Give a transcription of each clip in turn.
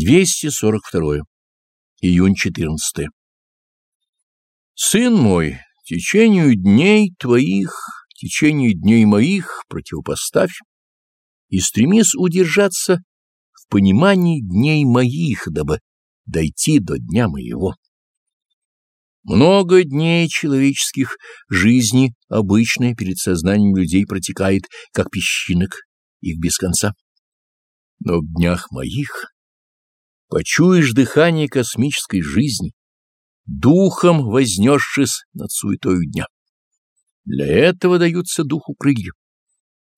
242. Июнь 14. Сын мой, течению дней твоих, течению дней моих противопоставь и стремись удержаться в понимании дней моих, дабы дойти до дня моего. Много дней человеческих жизни обычной перед сознанием людей протекает, как песчинок, их без конца. Но в днях моих почуешь дыхание космической жизни, духом вознесшись над суетою дня. Для этого даются духу крылья.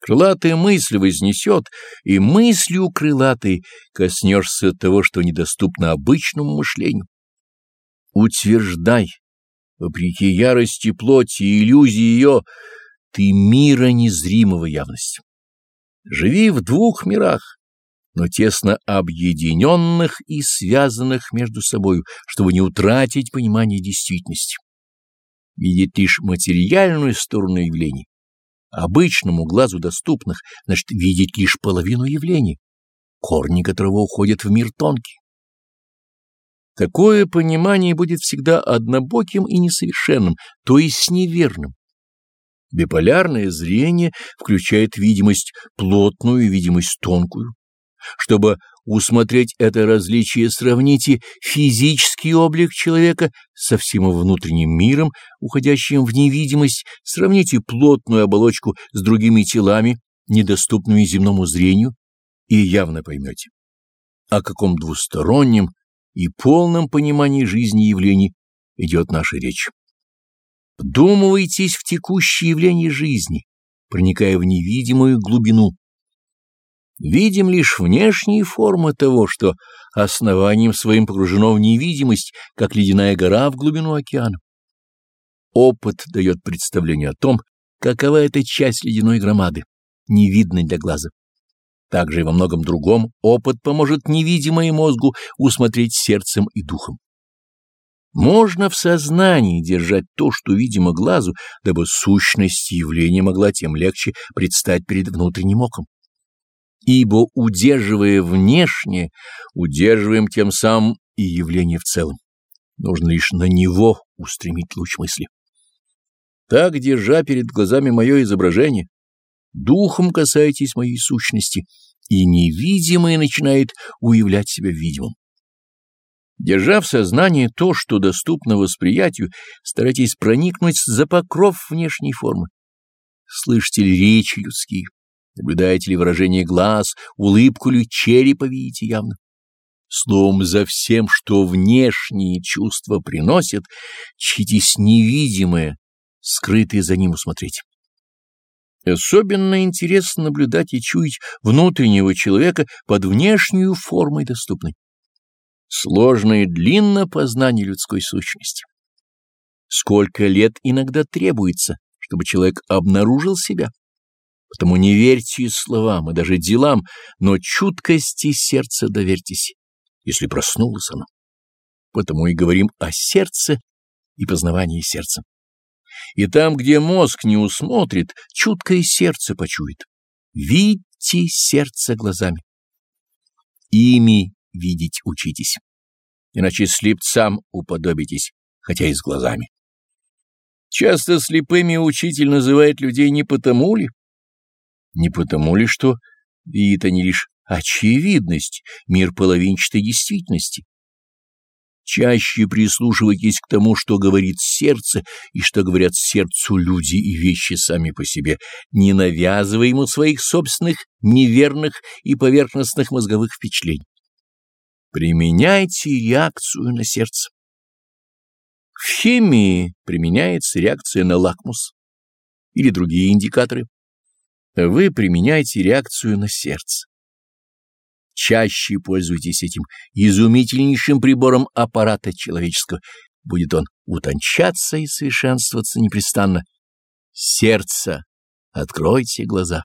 Крылатая мысль вознесет, и мыслью крылатой коснешься того, что недоступно обычному мышлению. Утверждай, вопреки ярости плоти и иллюзии ее, ты мира незримого явность. Живи в двух мирах, но тесно объединенных и связанных между собою, чтобы не утратить понимание действительности. Видеть лишь материальную сторону явлений, обычному глазу доступных, значит видеть лишь половину явлений, корни которого уходят в мир тонкий. Такое понимание будет всегда однобоким и несовершенным, то есть неверным. Биполярное зрение включает видимость плотную и видимость тонкую. Чтобы усмотреть это различие, сравните физический облик человека со всем его внутренним миром, уходящим в невидимость, сравните плотную оболочку с другими телами, недоступными земному зрению, и явно поймете, о каком двустороннем и полном понимании жизни явлений идет наша речь. Вдумывайтесь в текущие явления жизни, проникая в невидимую глубину, видим лишь внешние формы того, что основанием своим погружено в невидимость, как ледяная гора в глубину океана. Опыт дает представление о том, какова эта часть ледяной громады, невидной для глаза. Также и во многом другом опыт поможет невидимой мозгу усмотреть сердцем и духом. Можно в сознании держать то, что видимо глазу, дабы сущность явления могла тем легче предстать перед внутренним оком ибо, удерживая внешнее, удерживаем тем самым и явление в целом. Нужно лишь на него устремить луч мысли. Так, держа перед глазами мое изображение, духом касаетесь моей сущности, и невидимое начинает уявлять себя видимым. Держа в сознании то, что доступно восприятию, старайтесь проникнуть за покров внешней формы. Слышите ли речи людские? Наблюдаете ли выражение глаз, улыбку ли черепа видите явно? Словом, за всем, что внешние чувства приносят, чтитесь невидимое, скрытое за ним усмотреть. Особенно интересно наблюдать и чуять внутреннего человека под внешнюю формой доступной. Сложно и длинно познание людской сущности. Сколько лет иногда требуется, чтобы человек обнаружил себя? Потому не верьте словам и даже делам, но чуткости сердца доверьтесь, если проснулось оно. Потому и говорим о сердце и познавании сердца. И там, где мозг не усмотрит, чуткое сердце почует. Видите сердце глазами. Ими видеть учитесь, иначе слепцам уподобитесь, хотя и с глазами. Часто слепыми учитель называет людей не потому ли, не потому ли, что видят они лишь очевидность, мир половинчатой действительности? Чаще прислушивайтесь к тому, что говорит сердце и что говорят сердцу люди и вещи сами по себе, не навязывая ему своих собственных неверных и поверхностных мозговых впечатлений. Применяйте реакцию на сердце. В химии применяется реакция на лакмус или другие индикаторы вы применяете реакцию на сердце. Чаще пользуйтесь этим изумительнейшим прибором аппарата человеческого, будет он утончаться и совершенствоваться непрестанно. Сердце, откройте глаза.